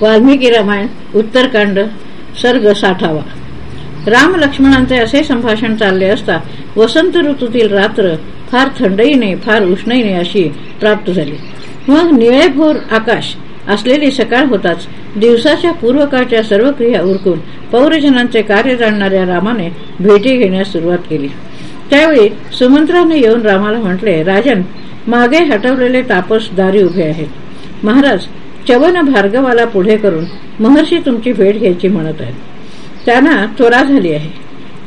वाल्मिकी रामायण उत्तरकांड सर्ग साठावा. राम लक्ष्मणांचे असे संभाषण चालले असता वसंत ऋतूतील रात्र फार थंडईने फार उष्णईने अशी प्राप्त झाली. मग निळेभोर आकाश असलेली सकाळ होताच दिवसाच्या पूर्वकाळच्या सर्व क्रिया उरकून पौरजनांचे कार्य जाणणाऱ्या रामाने भेटी घेण्यास सुरुवात केली. त्यावेळी सुमंत्राने येऊन रामाला म्हटले राजन मागे हटवलेले तापस दारी उभे आहेत. महाराज चवन भार्गवाला पुढे करून महर्षी तुमची भेट घ्यायची म्हणत आहेत. त्यांना त्वरा झाली आहे.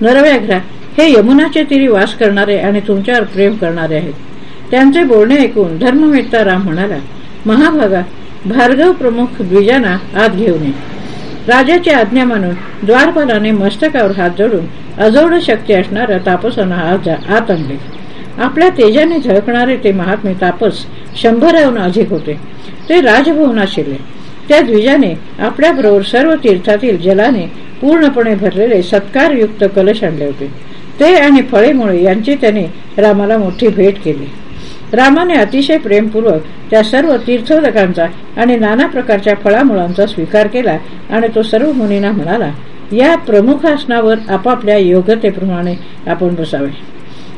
नरव्याघ्रा हे यमुनाचे तिरी वास करणारे आणि तुमच्यावर प्रेम करणारे आहेत. त्यांचे बोलणे ऐकून धर्मवेत्ता राम म्हणाला महाभागा भार्गव प्रमुख द्विजांना आत घेऊन ये. राजाची आज्ञा मानून द्वारपालाने मस्तकावर हात जोडून अजोड शक्ती असणाऱ्या तापसांना आत आणले. आपल्या तेजाने झळकणारे ते महात्मे तापस शंभराहून अधिक होते. ते राजभवनात शिरले त्या द्विजाने आपल्याबरोबर सर्व तीर्थातील जलाने पूर्णपणे भरलेले सत्कारयुक्त कलश आणले होते. ते आणि फळेमुळे यांची त्याने रामाला मोठी भेट केली. रामाने अतिशय प्रेमपूर्वक त्या सर्व तीर्थोदकांचा आणि नाना प्रकारच्या फळामुळांचा स्वीकार केला आणि तो सर्व मुनींना म्हणाला या प्रमुख आसनावर आपापल्या योग्यतेप्रमाणे आपण बसावे.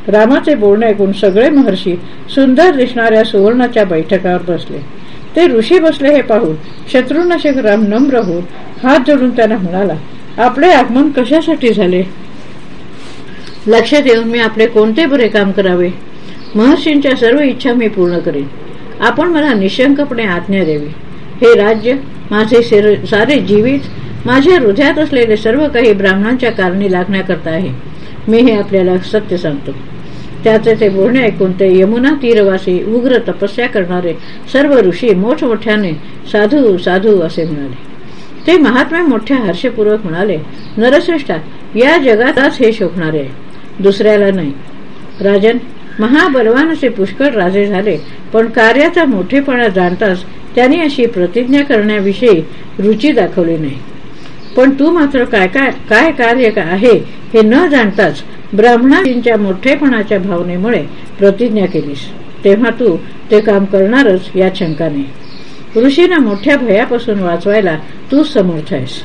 रामाचे बोलणे ऐकून सगळे महर्षी सुंदर दिसणाऱ्या सुवर्णाच्या बैठकावर बसले. ते ऋषी बसले हे पाहून शत्रुनाशक राम नम्र होऊन हात जोडून त्यांना म्हणाला आपले आगमन कशासाठी झाले? लक्षात येऊन मी आपले कोणते बरे काम करावे? महर्षींच्या सर्व इच्छा मी पूर्ण करेन. आपण मला निशंकपणे आज्ञा द्यावी. हे राज्य माझे सारे जीवित माझ्या हृदयात असलेले सर्व काही ब्राह्मणांच्या कारणी लागण्याकरता आहे. मी हे आपल्याला सत्य सांगतो. त्याचे ते बोलणे ऐकून ते यमुना तीरवासी उग्र तपस्या करणारे सर्व ऋषी मोठमोठ्याने साधू साधू असे म्हणाले. ते महात्मा मोठ्या हर्षपूर्वक म्हणाले नरश्रेष्ठा या जगातच हे शोभणारे आहे. दुसऱ्याला नाही. राजन महाबलवान असे पुष्कळ राजे झाले पण कार्याचा मोठेपणा जाणताच त्यांनी अशी प्रतिज्ञा करण्याविषयी रुची दाखवली नाही. पण तू मात्र काय काय काय कार्य आहे हे न जाणताच ब्राह्मणांच्या मोठेपणाच्या भावनेमुळे प्रतिज्ञा केलीस. तेव्हा तू ते काम करणारच या शंकाने. ऋषीना मोठ्या भयापासून वाचवायला तू समर्थ आहेस.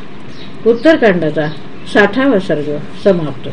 उत्तरकांडाचा साठावा सर्ग समाप्त.